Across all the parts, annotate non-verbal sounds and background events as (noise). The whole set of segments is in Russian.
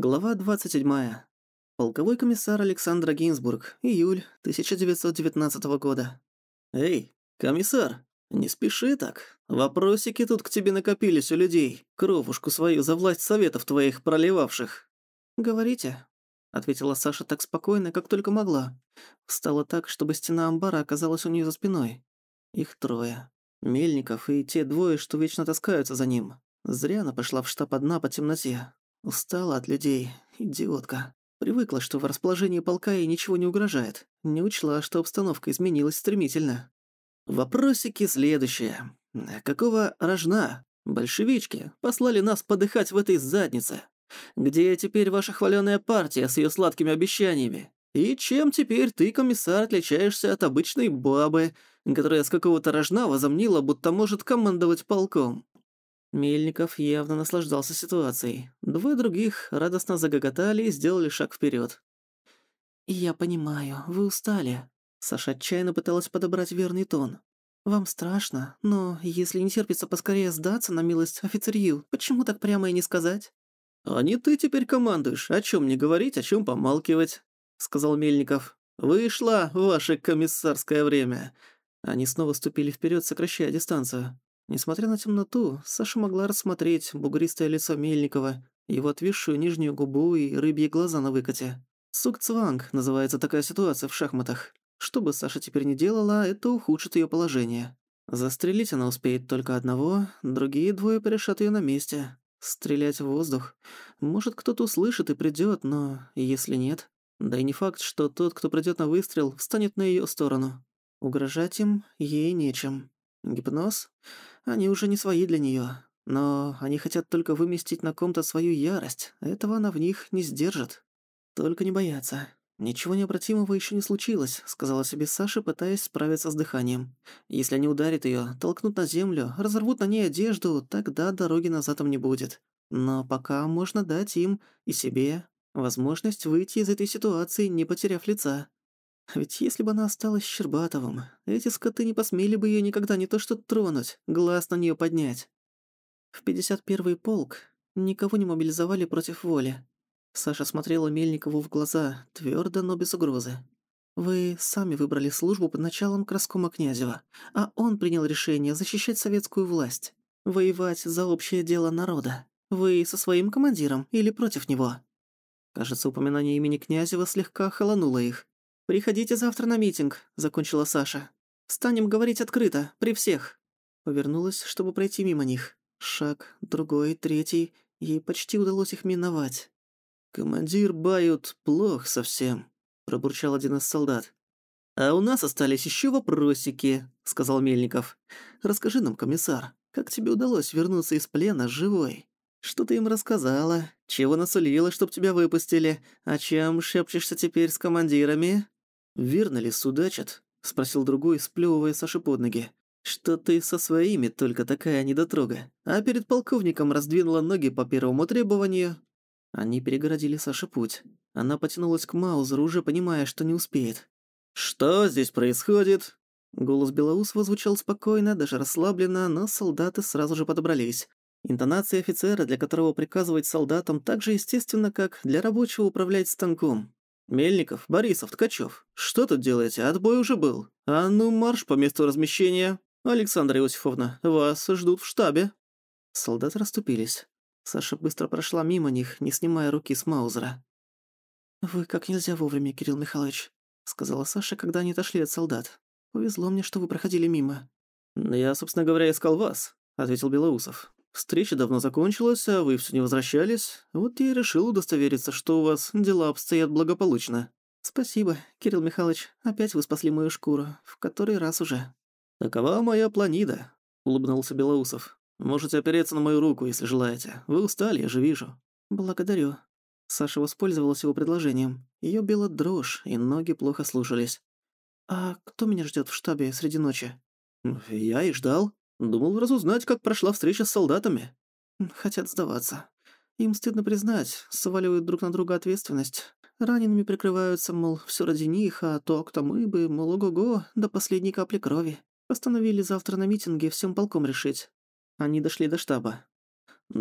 Глава 27. Полковой комиссар Александра Гинзбург. Июль 1919 года. «Эй, комиссар, не спеши так. Вопросики тут к тебе накопились у людей, кровушку свою за власть советов твоих проливавших». «Говорите», — ответила Саша так спокойно, как только могла. Встала так, чтобы стена амбара оказалась у нее за спиной. Их трое. Мельников и те двое, что вечно таскаются за ним. Зря она пошла в штаб одна по темноте. Устала от людей, идиотка. Привыкла, что в расположении полка ей ничего не угрожает. Не учла, что обстановка изменилась стремительно. Вопросики следующие. Какого рожна большевички послали нас подыхать в этой заднице? Где теперь ваша хваленая партия с ее сладкими обещаниями? И чем теперь ты, комиссар, отличаешься от обычной бабы, которая с какого-то рожна возомнила, будто может командовать полком? Мельников явно наслаждался ситуацией. Двое других радостно загоготали и сделали шаг вперед. «Я понимаю, вы устали». Саша отчаянно пыталась подобрать верный тон. «Вам страшно, но если не терпится поскорее сдаться на милость офицерью, почему так прямо и не сказать?» «А не ты теперь командуешь, о чем не говорить, о чем помалкивать», — сказал Мельников. «Вышло ваше комиссарское время». Они снова ступили вперед, сокращая дистанцию. Несмотря на темноту, Саша могла рассмотреть бугристое лицо Мельникова, его отвисшую нижнюю губу и рыбьи глаза на выкате. Сук-цванг называется такая ситуация в шахматах. Что бы Саша теперь не делала, это ухудшит ее положение. Застрелить она успеет только одного, другие двое порешат ее на месте. Стрелять в воздух. Может, кто-то услышит и придет, но если нет... Да и не факт, что тот, кто придет на выстрел, встанет на ее сторону. Угрожать им ей нечем. Гипноз? Они уже не свои для неё. Но они хотят только выместить на ком-то свою ярость. Этого она в них не сдержит. Только не бояться. «Ничего необратимого ещё не случилось», — сказала себе Саша, пытаясь справиться с дыханием. «Если они ударят её, толкнут на землю, разорвут на ней одежду, тогда дороги назад им не будет. Но пока можно дать им и себе возможность выйти из этой ситуации, не потеряв лица. Ведь если бы она осталась Щербатовым, эти скоты не посмели бы её никогда не то что тронуть, глаз на неё поднять. В 51-й полк никого не мобилизовали против воли. Саша смотрела Мельникову в глаза, твёрдо, но без угрозы. «Вы сами выбрали службу под началом Краскома Князева, а он принял решение защищать советскую власть, воевать за общее дело народа. Вы со своим командиром или против него?» Кажется, упоминание имени Князева слегка холонуло их. «Приходите завтра на митинг», — закончила Саша. «Станем говорить открыто, при всех». Повернулась, чтобы пройти мимо них. Шаг, другой, третий. Ей почти удалось их миновать. «Командир Бают плох совсем», — пробурчал один из солдат. «А у нас остались еще вопросики», — сказал Мельников. «Расскажи нам, комиссар, как тебе удалось вернуться из плена живой? Что ты им рассказала? Чего насулила, чтоб тебя выпустили? О чем шепчешься теперь с командирами?» «Верно ли судачат?» — спросил другой, сплёвывая Саши под ноги. «Что ты со своими только такая недотрога, а перед полковником раздвинула ноги по первому требованию?» Они перегородили Саше путь. Она потянулась к Маузеру, уже понимая, что не успеет. «Что здесь происходит?» Голос Белоусова звучал спокойно, даже расслабленно, но солдаты сразу же подобрались. Интонация офицера, для которого приказывать солдатам так же естественно, как для рабочего управлять станком. «Мельников, Борисов, Ткачев, что тут делаете? Отбой уже был. А ну, марш по месту размещения. Александра Иосифовна, вас ждут в штабе». Солдаты расступились. Саша быстро прошла мимо них, не снимая руки с Маузера. «Вы как нельзя вовремя, Кирилл Михайлович», — сказала Саша, когда они отошли от солдат. «Повезло мне, что вы проходили мимо». «Я, собственно говоря, искал вас», — ответил Белоусов. Встреча давно закончилась, а вы все не возвращались. Вот я и решил удостовериться, что у вас дела обстоят благополучно». «Спасибо, Кирилл Михайлович. Опять вы спасли мою шкуру. В который раз уже». «Такова моя планида», — улыбнулся Белоусов. «Можете опереться на мою руку, если желаете. Вы устали, я же вижу». «Благодарю». Саша воспользовалась его предложением. Её била дрожь, и ноги плохо слушались. «А кто меня ждёт в штабе среди ночи?» «Я и ждал», Думал разузнать, как прошла встреча с солдатами. Хотят сдаваться. Им стыдно признать, сваливают друг на друга ответственность. Ранеными прикрываются, мол, все ради них, а то, кто мы бы, мол, ого-го, до последней капли крови. Постановили завтра на митинге всем полком решить. Они дошли до штаба.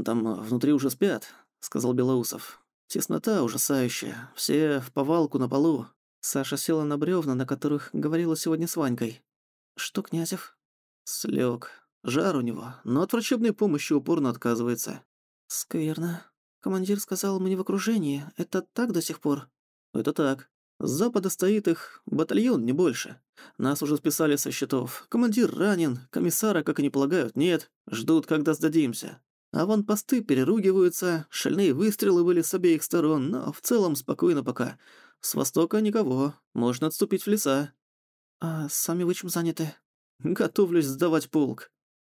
«Там внутри уже спят», — сказал Белоусов. Теснота ужасающая, все в повалку на полу. Саша села на бревна, на которых говорила сегодня с Ванькой. «Что, Князев?» «Слёг. Жар у него, но от врачебной помощи упорно отказывается». «Скверно. Командир сказал, мы не в окружении. Это так до сих пор?» «Это так. С запада стоит их батальон, не больше. Нас уже списали со счетов. Командир ранен, комиссара, как и не полагают, нет. Ждут, когда сдадимся. А вон посты переругиваются, шальные выстрелы были с обеих сторон, но в целом спокойно пока. С востока никого, можно отступить в леса. А сами вы чем заняты? Готовлюсь сдавать полк.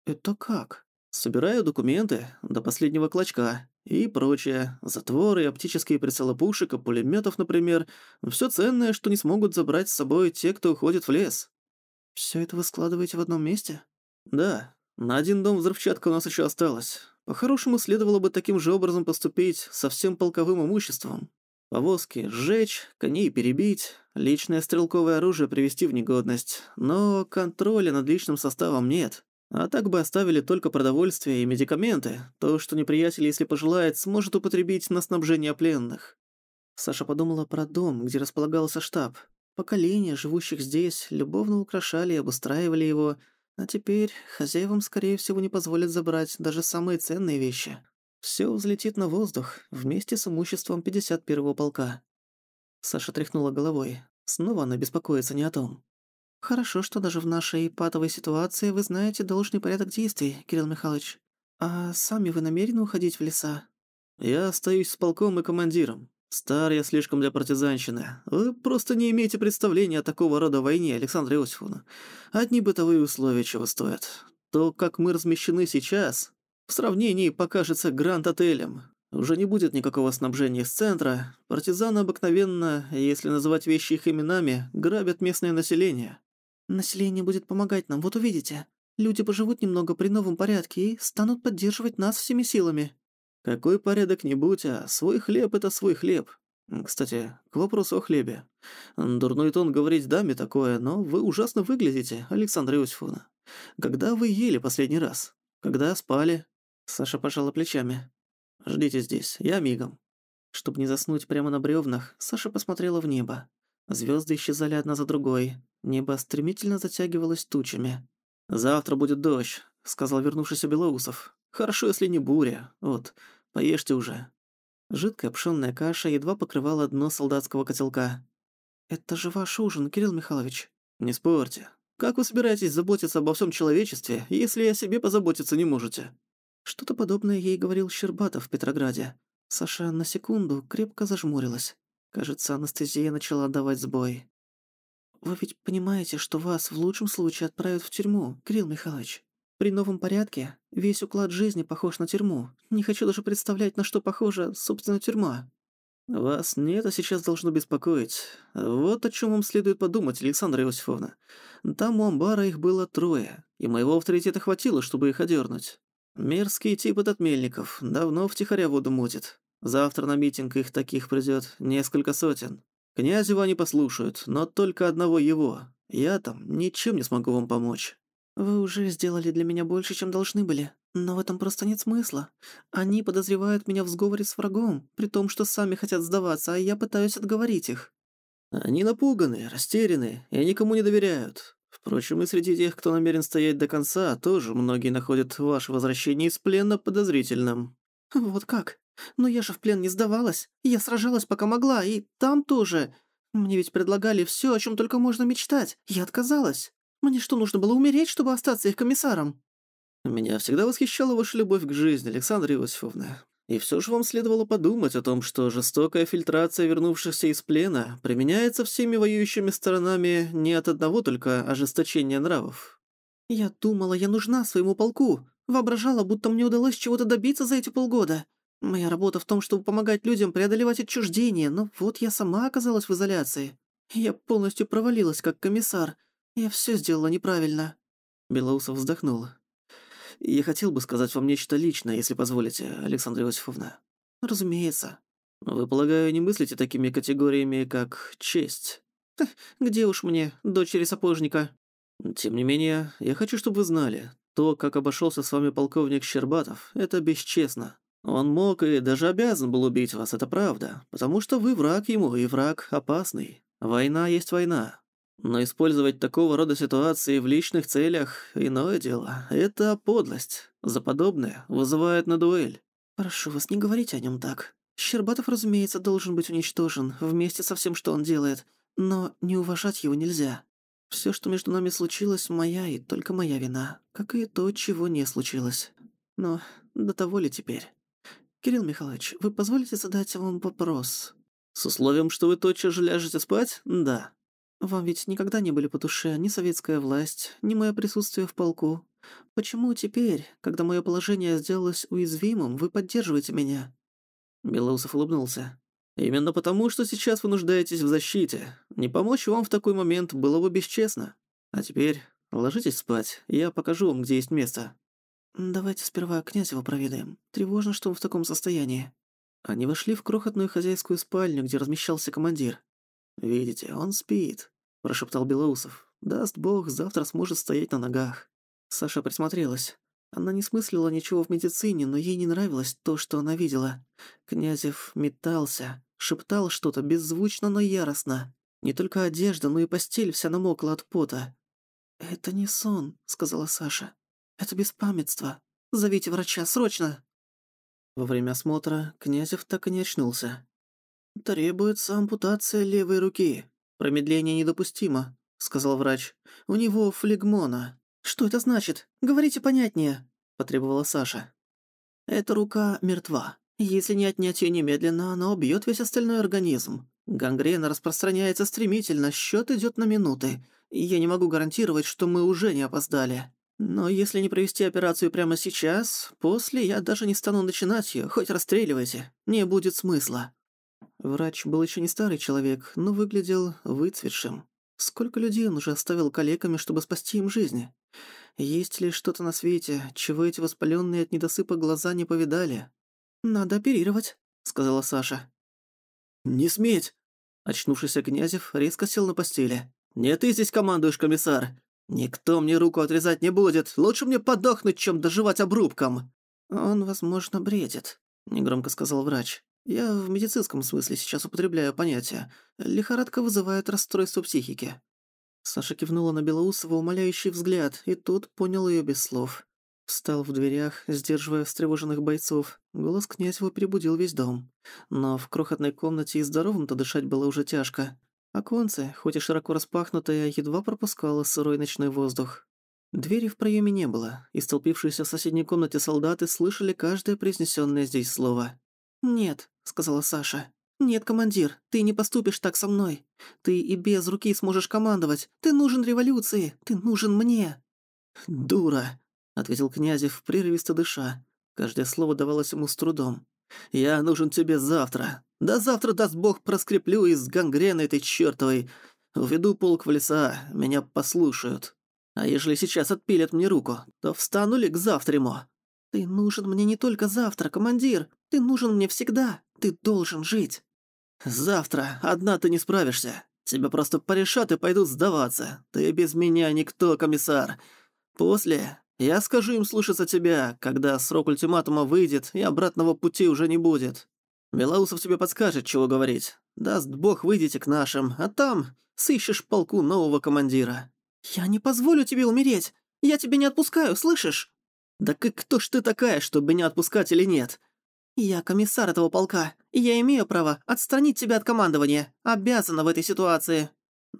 Это как? Собираю документы до последнего клочка и прочее. Затворы, оптические прицелы пушек и пулемётов, например. Всё ценное, что не смогут забрать с собой те, кто уходит в лес. Всё это вы складываете в одном месте? Да. На один дом взрывчатка у нас ещё осталось. По-хорошему, следовало бы таким же образом поступить со всем полковым имуществом. Повозки сжечь, коней перебить, личное стрелковое оружие привести в негодность. Но контроля над личным составом нет. А так бы оставили только продовольствие и медикаменты, то, что неприятель, если пожелает, сможет употребить на снабжение пленных. Саша подумала про дом, где располагался штаб. Поколения, живущих здесь, любовно украшали и обустраивали его, а теперь хозяевам, скорее всего, не позволят забрать даже самые ценные вещи. Всё взлетит на воздух вместе с имуществом 51-го полка. Саша тряхнула головой. Снова она беспокоится не о том. «Хорошо, что даже в нашей патовой ситуации вы знаете должный порядок действий, Кирилл Михайлович. А сами вы намерены уходить в леса?» «Я остаюсь с полком и командиром. Стар я слишком для партизанщины. Вы просто не имеете представления о такого рода войне, Александра Иосифовна. Одни бытовые условия чего стоят. То, как мы размещены сейчас, в сравнении покажется Гранд-отелем. Уже не будет никакого снабжения с центра. Партизаны обыкновенно, если называть вещи их именами, грабят местное население. Население будет помогать нам, вот увидите. Люди поживут немного при новом порядке и станут поддерживать нас всеми силами». «Какой порядок-нибудь, а свой хлеб — это свой хлеб. Кстати, к вопросу о хлебе. Дурной тон говорить даме такое, но вы ужасно выглядите, Александра Иосифовна. Когда вы ели последний раз? Когда спали?» Саша пожала плечами. «Ждите здесь, я мигом». Чтобы не заснуть прямо на бревнах, Саша посмотрела в небо. Звезды исчезали одна за другой. Небо стремительно затягивалось тучами. «Завтра будет дождь», — сказал вернувшийся Белоусов. «Хорошо, если не буря. Вот, поешьте уже». Жидкая пшённая каша едва покрывала дно солдатского котелка. «Это же ваш ужин, Кирилл Михайлович». «Не спорьте. Как вы собираетесь заботиться обо всем человечестве, если о себе позаботиться не можете?» Что-то подобное ей говорил Щербатов в Петрограде. Саша на секунду крепко зажмурилась. Кажется, анестезия начала давать сбой. «Вы ведь понимаете, что вас в лучшем случае отправят в тюрьму, Кирилл Михайлович? При новом порядке весь уклад жизни похож на тюрьму. Не хочу даже представлять, на что похожа, собственно, тюрьма». «Вас не это сейчас должно беспокоить. Вот о чем вам следует подумать, Александра Иосифовна. Там у амбара их было трое, и моего авторитета хватило, чтобы их одернуть. Мерзкий тип этот Мельников, давно втихаря воду мутит. Завтра на митинг их таких придёт несколько сотен. Князева они послушают, но только одного его. Я там ничем не смогу вам помочь». «Вы уже сделали для меня больше, чем должны были. Но в этом просто нет смысла. Они подозревают меня в сговоре с врагом, при том, что сами хотят сдаваться, а я пытаюсь отговорить их». «Они напуганы, растеряны и никому не доверяют. Впрочем, и среди тех, кто намерен стоять до конца, тоже многие находят ваше возвращение из плена подозрительным». «Вот как?» Но я же в плен не сдавалась. Я сражалась, пока могла, и там тоже. Мне ведь предлагали все, о чем только можно мечтать. Я отказалась. Мне что, нужно было умереть, чтобы остаться их комиссаром?» «Меня всегда восхищала ваша любовь к жизни, Александра Иосифовна. И все же вам следовало подумать о том, что жестокая фильтрация вернувшихся из плена применяется всеми воюющими сторонами не от одного только ожесточения нравов». «Я думала, я нужна своему полку. Воображала, будто мне удалось чего-то добиться за эти полгода. Моя работа в том, чтобы помогать людям преодолевать отчуждение, но вот я сама оказалась в изоляции. Я полностью провалилась как комиссар. Я все сделала неправильно». Белоусов вздохнул. «Я хотел бы сказать вам нечто личное, если позволите, Александра Иосифовна». «Разумеется». «Вы, полагаю, не мыслите такими категориями, как честь?» (laughs) «Где уж мне, дочери сапожника?» «Тем не менее, я хочу, чтобы вы знали, то, как обошелся с вами полковник Щербатов, это бесчестно. Он мог и даже обязан был убить вас, это правда, потому что вы враг ему, и враг опасный. Война есть война. Но использовать такого рода ситуации в личных целях – иное дело. Это подлость. За подобное вызывает на дуэль. «Прошу вас, не говорите о нем так. Щербатов, разумеется, должен быть уничтожен вместе со всем, что он делает, но не уважать его нельзя. Все, что между нами случилось, моя и только моя вина, как и то, чего не случилось. Но до того ли теперь? Кирилл Михайлович, вы позволите задать вам вопрос?» «С условием, что вы тотчас же ляжете спать? Да». «Вам ведь никогда не были по душе ни советская власть, ни мое присутствие в полку. Почему теперь, когда мое положение сделалось уязвимым, вы поддерживаете меня?» Белоусов улыбнулся. «Именно потому, что сейчас вы нуждаетесь в защите. Не помочь вам в такой момент было бы бесчестно. А теперь ложитесь спать, я покажу вам, где есть место». «Давайте сперва Князева проведаем. Тревожно, что он в таком состоянии». Они вошли в крохотную хозяйскую спальню, где размещался командир. «Видите, он спит», – прошептал Белоусов. «Даст бог, завтра сможет стоять на ногах». Саша присмотрелась. Она не смыслила ничего в медицине, но ей не нравилось то, что она видела. Князев метался, шептал что-то беззвучно, но яростно. Не только одежда, но и постель вся намокла от пота. «Это не сон», — сказала Саша. «Это беспамятство. Зовите врача, срочно!» Во время осмотра Князев так и не очнулся. «Требуется ампутация левой руки. Промедление недопустимо», — сказал врач. «У него флегмона». «Что это значит? Говорите понятнее», — потребовала Саша. «Эта рука мертва. Если не отнять ее немедленно, она убьет весь остальной организм. Гангрена распространяется стремительно, счет идет на минуты. Я не могу гарантировать, что мы уже не опоздали. Но если не провести операцию прямо сейчас, после я даже не стану начинать ее, хоть расстреливайте. Не будет смысла». Врач был еще не старый человек, но выглядел выцветшим. Сколько людей он уже оставил калеками, чтобы спасти им жизни? Есть ли что-то на свете, чего эти воспаленные от недосыпа глаза не повидали? «Надо оперировать», — сказала Саша. «Не сметь!» Очнувшийся Князев резко сел на постели. «Не ты здесь командуешь, комиссар! Никто мне руку отрезать не будет! Лучше мне подохнуть, чем доживать обрубком!» «Он, возможно, бредит», — негромко сказал врач. «Я в медицинском смысле сейчас употребляю понятие. Лихорадка вызывает расстройство психики». Саша кивнула на Белоусова умоляющий взгляд, и тот понял ее без слов. Встал в дверях, сдерживая встревоженных бойцов. Голос Князева перебудил весь дом. Но в крохотной комнате и здоровым-то дышать было уже тяжко. Оконце, хоть и широко распахнутое, едва пропускало сырой ночной воздух. Двери в проеме не было, и столпившиеся в соседней комнате солдаты слышали каждое произнесенное здесь слово. «Нет», — сказала Саша. «Нет, командир, ты не поступишь так со мной. Ты и без руки сможешь командовать. Ты нужен революции, ты нужен мне». «Дура», ответил Князев, прерывисто дыша. Каждое слово давалось ему с трудом. «Я нужен тебе завтра. Да завтра, даст бог, проскреплю из гангрены этой чертовой. Уведу полк в леса, меня послушают. А ежели сейчас отпилят мне руку, то встану ли к завтраму?» «Ты нужен мне не только завтра, командир. Ты нужен мне всегда. Ты должен жить». «Завтра одна ты не справишься. Тебя просто порешат и пойдут сдаваться. Ты без меня никто, комиссар. После я скажу им слушаться тебя, когда срок ультиматума выйдет, и обратного пути уже не будет. Белоусов тебе подскажет, чего говорить. Даст бог, выйдете к нашим, а там сыщешь полку нового командира». «Я не позволю тебе умереть! Я тебя не отпускаю, слышишь?» «Да как кто ж ты такая, чтобы меня отпускать или нет?» «Я комиссар этого полка, и я имею право отстранить тебя от командования. Обязана в этой ситуации».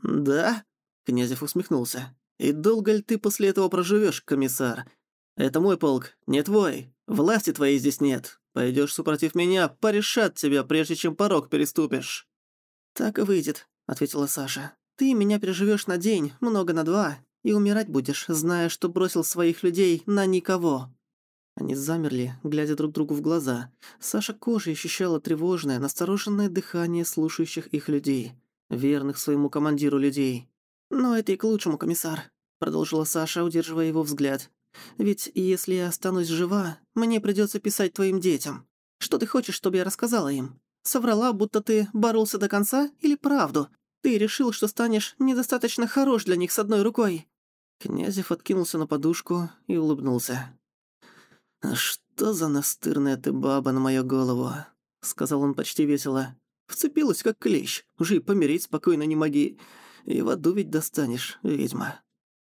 «Да?» — Князев усмехнулся. И долго ли ты после этого проживешь, комиссар? Это мой полк, не твой. Власти твоей здесь нет. Пойдешь супротив меня, порешат тебя, прежде чем порог переступишь». «Так и выйдет», — ответила Саша. «Ты меня переживешь на день, много на два, и умирать будешь, зная, что бросил своих людей на никого». Они замерли, глядя друг другу в глаза. Саша кожей ощущала тревожное, настороженное дыхание слушающих их людей, верных своему командиру людей. «Но это и к лучшему, комиссар», — продолжила Саша, удерживая его взгляд. «Ведь если я останусь жива, мне придется писать твоим детям. Что ты хочешь, чтобы я рассказала им? Соврала, будто ты боролся до конца, или правду? Ты решил, что станешь недостаточно хорош для них с одной рукой?» Князев откинулся на подушку и улыбнулся. «Что за настырная ты баба на мою голову?» — сказал он почти весело. «Вцепилась, как клещ. Уже и помереть спокойно не моги. И в аду ведь достанешь, ведьма.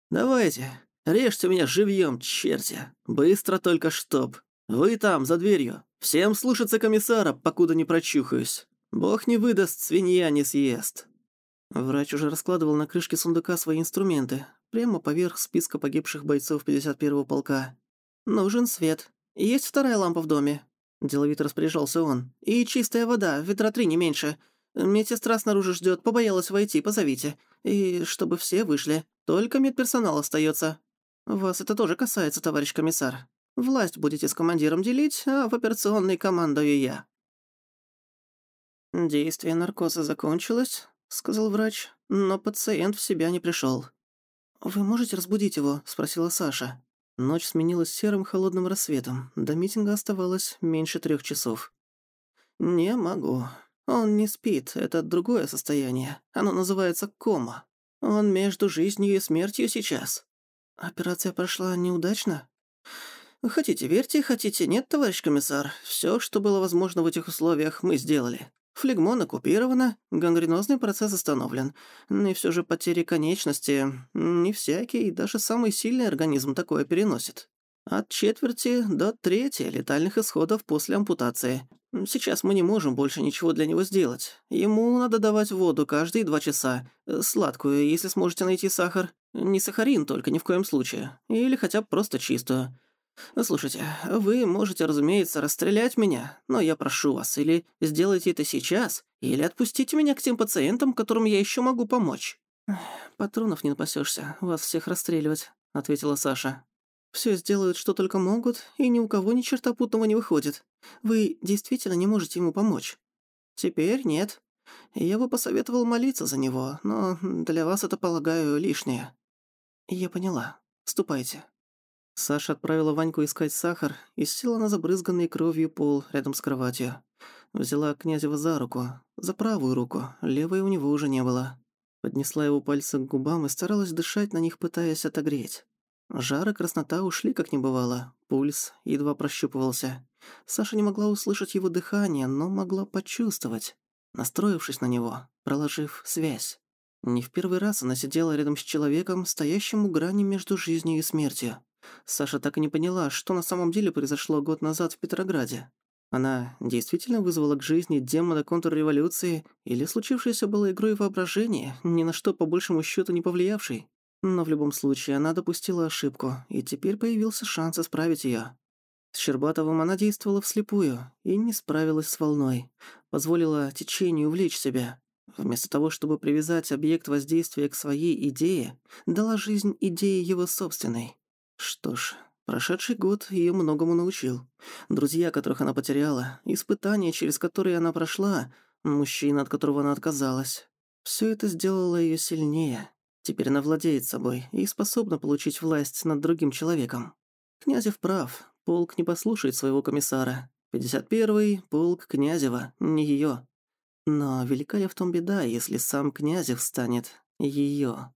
Давайте, режьте меня живьем, черти. Быстро только чтоб. Вы там, за дверью. Всем слушаться комиссара, покуда не прочухаюсь. Бог не выдаст, свинья не съест». Врач уже раскладывал на крышке сундука свои инструменты, прямо поверх списка погибших бойцов 51-го полка. «Нужен свет. Есть вторая лампа в доме?» Деловито распоряжался он. «И чистая вода, ведра три не меньше. Медсестра снаружи ждет, побоялась войти, позовите. И чтобы все вышли. Только медперсонал остается. Вас это тоже касается, товарищ комиссар. Власть будете с командиром делить, а в операционной командую я». «Действие наркоза закончилось», — сказал врач, но пациент в себя не пришел. «Вы можете разбудить его?» — спросила Саша. Ночь сменилась серым холодным рассветом. До митинга оставалось меньше трех часов. «Не могу. Он не спит. Это другое состояние. Оно называется кома. Он между жизнью и смертью сейчас. Операция прошла неудачно? Хотите верьте, хотите нет, товарищ комиссар. Все, что было возможно в этих условиях, мы сделали. Флегмон оккупировано, гангренозный процесс остановлен. И все же потери конечности не всякий, даже самый сильный организм такое переносит. От четверти до трети летальных исходов после ампутации. Сейчас мы не можем больше ничего для него сделать. Ему надо давать воду каждые два часа. Сладкую, если сможете найти сахар. Не сахарин только, ни в коем случае. Или хотя бы просто чистую. «Слушайте, вы можете, разумеется, расстрелять меня, но я прошу вас, или сделайте это сейчас, или отпустите меня к тем пациентам, которым я еще могу помочь». «Патронов не напасешься, вас всех расстреливать», — ответила Саша. Все сделают, что только могут, и ни у кого ни черта путного не выходит. Вы действительно не можете ему помочь?» «Теперь нет. Я бы посоветовал молиться за него, но для вас это, полагаю, лишнее». «Я поняла. Ступайте». Саша отправила Ваньку искать сахар и села на забрызганный кровью пол рядом с кроватью. Взяла Князева за руку, за правую руку, левой у него уже не было. Поднесла его пальцы к губам и старалась дышать на них, пытаясь отогреть. Жар и краснота ушли как не бывало, пульс едва прощупывался. Саша не могла услышать его дыхание, но могла почувствовать, настроившись на него, проложив связь. Не в первый раз она сидела рядом с человеком, стоящим у грани между жизнью и смертью. Саша так и не поняла, что на самом деле произошло год назад в Петрограде. Она действительно вызвала к жизни демона контрреволюции или случившееся было игрой воображения, ни на что по большему счету не повлиявшей? Но в любом случае она допустила ошибку, и теперь появился шанс исправить ее. С Щербатовым она действовала вслепую и не справилась с волной, позволила течению увлечь себя. Вместо того, чтобы привязать объект воздействия к своей идее, дала жизнь идее его собственной. Что ж, прошедший год ее многому научил. Друзья, которых она потеряла, испытания, через которые она прошла, мужчина, от которого она отказалась. Все это сделало ее сильнее. Теперь она владеет собой и способна получить власть над другим человеком. Князев прав, полк не послушает своего комиссара. 51-й — полк Князева, не ее. Но велика ли в том беда, если сам Князев станет ее?